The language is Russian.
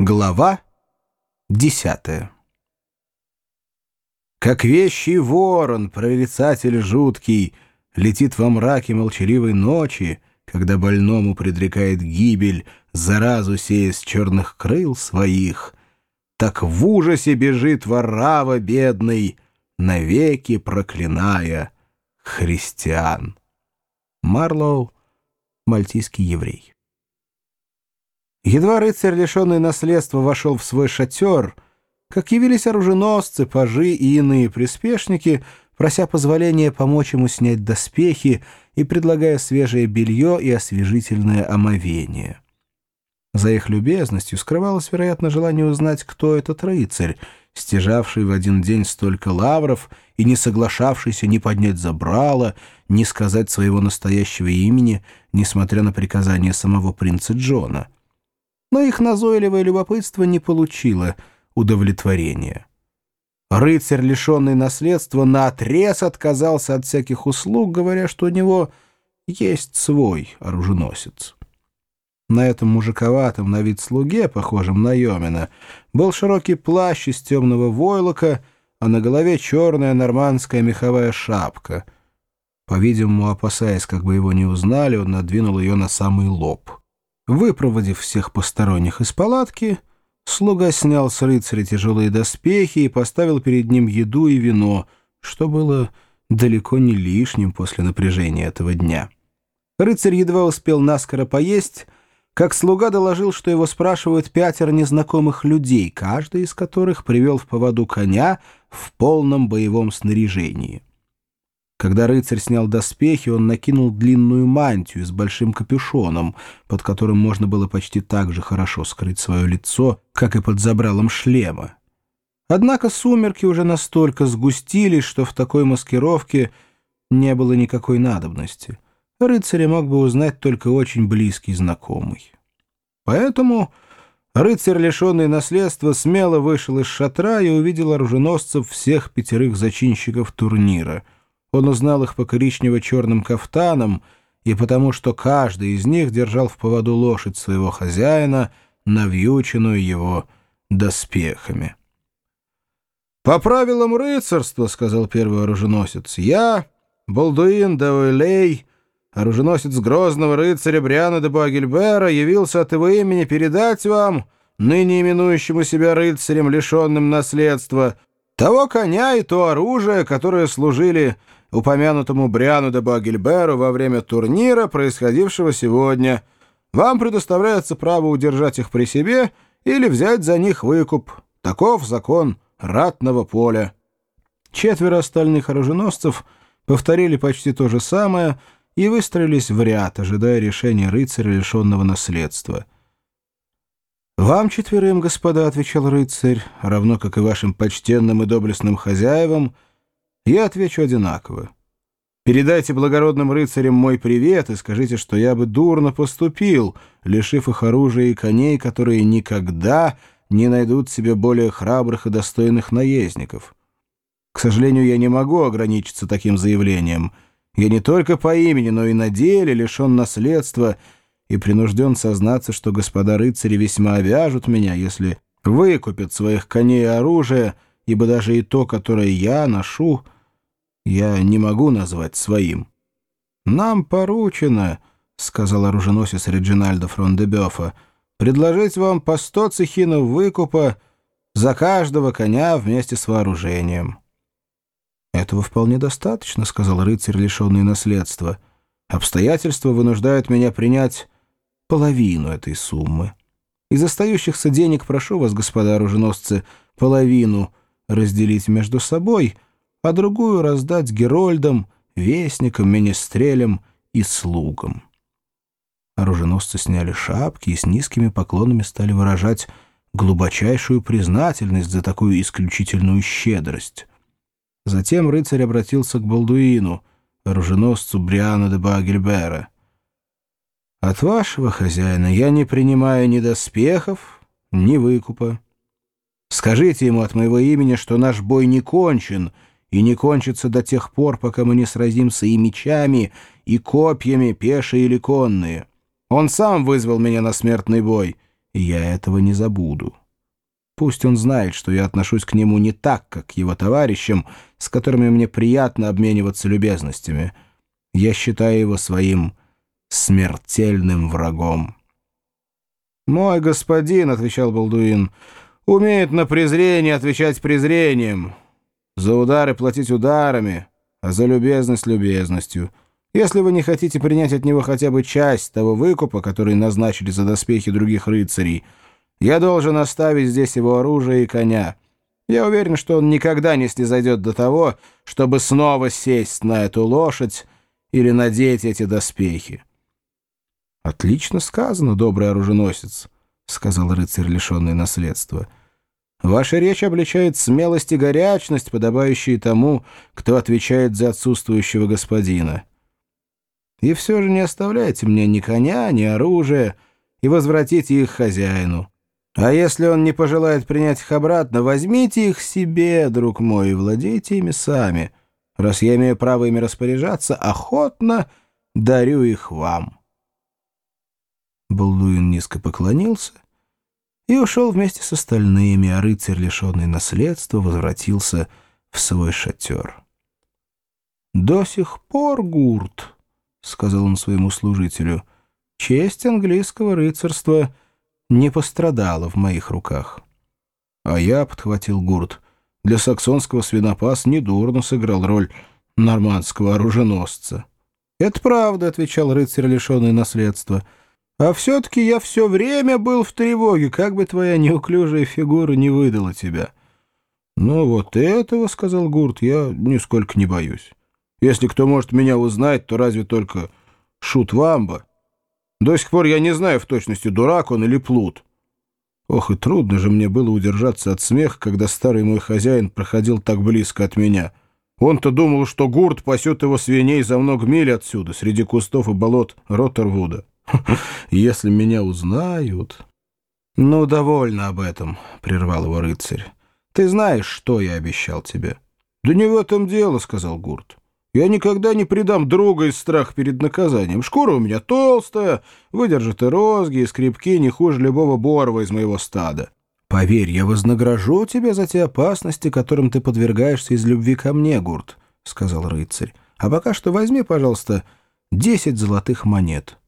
Глава десятая Как вещий ворон, прорицатель жуткий, Летит во мраке молчаливой ночи, Когда больному предрекает гибель, Заразу сея с черных крыл своих, Так в ужасе бежит ворава бедный, Навеки проклиная христиан. Марлоу, мальтийский еврей. Едва рыцарь, лишенный наследства, вошел в свой шатер, как явились оруженосцы, пажи и иные приспешники, прося позволения помочь ему снять доспехи и предлагая свежее белье и освежительное омовение. За их любезностью скрывалось, вероятно, желание узнать, кто этот рыцарь, стяжавший в один день столько лавров и не соглашавшийся ни поднять забрало, ни сказать своего настоящего имени, несмотря на приказание самого принца Джона — но их назойливое любопытство не получило удовлетворения. Рыцарь, лишенный наследства, наотрез отказался от всяких услуг, говоря, что у него есть свой оруженосец. На этом мужиковатом на вид слуге, похожем на Йомина, был широкий плащ из темного войлока, а на голове черная нормандская меховая шапка. По-видимому, опасаясь, как бы его не узнали, он надвинул ее на самый лоб. Выпроводив всех посторонних из палатки, слуга снял с рыцаря тяжелые доспехи и поставил перед ним еду и вино, что было далеко не лишним после напряжения этого дня. Рыцарь едва успел наскоро поесть, как слуга доложил, что его спрашивают пятеро незнакомых людей, каждый из которых привел в поводу коня в полном боевом снаряжении. Когда рыцарь снял доспехи, он накинул длинную мантию с большим капюшоном, под которым можно было почти так же хорошо скрыть свое лицо, как и под забралом шлема. Однако сумерки уже настолько сгустились, что в такой маскировке не было никакой надобности. Рыцаря мог бы узнать только очень близкий знакомый. Поэтому рыцарь, лишенный наследства, смело вышел из шатра и увидел оруженосцев всех пятерых зачинщиков турнира — он узнал их по коричнево-черным кафтанам и потому, что каждый из них держал в поводу лошадь своего хозяина, навьюченную его доспехами. «По правилам рыцарства, — сказал первый оруженосец, — я, Балдуин де Уэлей, оруженосец грозного рыцаря Бриана де Буагельбера, явился от его имени передать вам, ныне именующему себя рыцарем, лишенным наследства, того коня и то оружие, которое служили упомянутому Бриану де Багельберу во время турнира, происходившего сегодня. Вам предоставляется право удержать их при себе или взять за них выкуп. Таков закон ратного поля. Четверо остальных оруженосцев повторили почти то же самое и выстроились в ряд, ожидая решения рыцаря, лишенного наследства. «Вам четверым, господа», — отвечал рыцарь, — «равно как и вашим почтенным и доблестным хозяевам — я отвечу одинаково. Передайте благородным рыцарям мой привет и скажите, что я бы дурно поступил, лишив их оружия и коней, которые никогда не найдут себе более храбрых и достойных наездников. К сожалению, я не могу ограничиться таким заявлением. Я не только по имени, но и на деле лишен наследства и принужден сознаться, что господа рыцари весьма обяжут меня, если выкупят своих коней и оружие, ибо даже и то, которое я ношу — я не могу назвать своим. «Нам поручено», — сказал оруженосец Реджинальдо Фрондебёфа, «предложить вам по сто цехинов выкупа за каждого коня вместе с вооружением». «Этого вполне достаточно», — сказал рыцарь, лишенный наследства. «Обстоятельства вынуждают меня принять половину этой суммы. Из остающихся денег прошу вас, господа оруженосцы, половину разделить между собой — а другую раздать герольдам, вестникам, министрелям и слугам. Оруженосцы сняли шапки и с низкими поклонами стали выражать глубочайшую признательность за такую исключительную щедрость. Затем рыцарь обратился к Балдуину, оруженосцу Бриана де Багельбера. «От вашего хозяина я не принимаю ни доспехов, ни выкупа. Скажите ему от моего имени, что наш бой не кончен — и не кончится до тех пор, пока мы не сразимся и мечами, и копьями, пешие или конные. Он сам вызвал меня на смертный бой, и я этого не забуду. Пусть он знает, что я отношусь к нему не так, как к его товарищам, с которыми мне приятно обмениваться любезностями. Я считаю его своим смертельным врагом. «Мой господин», — отвечал Балдуин, — «умеет на презрение отвечать презрением, за удары платить ударами, а за любезность — любезностью». Если вы не хотите принять от него хотя бы часть того выкупа, который назначили за доспехи других рыцарей, я должен оставить здесь его оружие и коня. Я уверен, что он никогда не снизойдет до того, чтобы снова сесть на эту лошадь или надеть эти доспехи. — Отлично сказано, добрый оруженосец, — сказал рыцарь, лишенный наследства. — Ваша речь обличает смелость и горячность, подобающие тому, кто отвечает за отсутствующего господина. И все же не оставляйте мне ни коня, ни оружия, и возвратите их хозяину. А если он не пожелает принять их обратно, возьмите их себе, друг мой, и владейте ими сами. Раз я имею право ими распоряжаться, охотно дарю их вам». Балдуин низко поклонился и ушел вместе с остальными, а рыцарь, лишенный наследства, возвратился в свой шатер. До сих пор Гурт — сказал он своему служителю, — «честь английского рыцарства не пострадала в моих руках». А я, — подхватил Гурт, — для саксонского свинопас недурно сыграл роль нормандского оруженосца. «Это правда», — отвечал рыцарь, лишенный наследства. «А все-таки я все время был в тревоге, как бы твоя неуклюжая фигура не выдала тебя». «Ну вот этого, — сказал Гурт, — я нисколько не боюсь». Если кто может меня узнать, то разве только Шут Вамба. До сих пор я не знаю в точности, дурак он или плут. Ох, и трудно же мне было удержаться от смеха, когда старый мой хозяин проходил так близко от меня. Он-то думал, что гурт пасет его свиней за много миль отсюда, среди кустов и болот Роттервуда. Если меня узнают... — Ну, довольно об этом, — прервал его рыцарь. — Ты знаешь, что я обещал тебе. — Да не в этом дело, — сказал гурт. Я никогда не предам друга из страха перед наказанием. Шкура у меня толстая, выдержит и розги, и скрипки не хуже любого борова из моего стада. Поверь, я вознагражу тебя за те опасности, которым ты подвергаешься из любви ко мне, Гурт, — сказал рыцарь. А пока что возьми, пожалуйста, десять золотых монет.